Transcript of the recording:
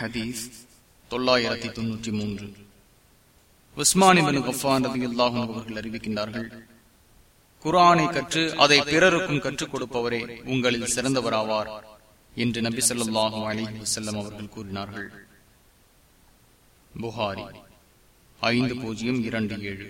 ஹதீஸ் தொள்ளாயிரத்தி தொன்னூற்றி மூன்று. உஸ்மானிபனு கஃபான் ரவி அல்லாஹும் அவர்கள் அறிவிக்கின்றார்கள் குரானை கற்று அதை பிறருக்கும் கற்றுக் கொடுப்பவரே உங்களில் சிறந்தவராவார் என்று நபி சொல்லாஹும் அலி வசல்லம் அவர்கள் கூறினார்கள். புகாரி ஐந்து பூஜ்ஜியம் இரண்டு ஏழு.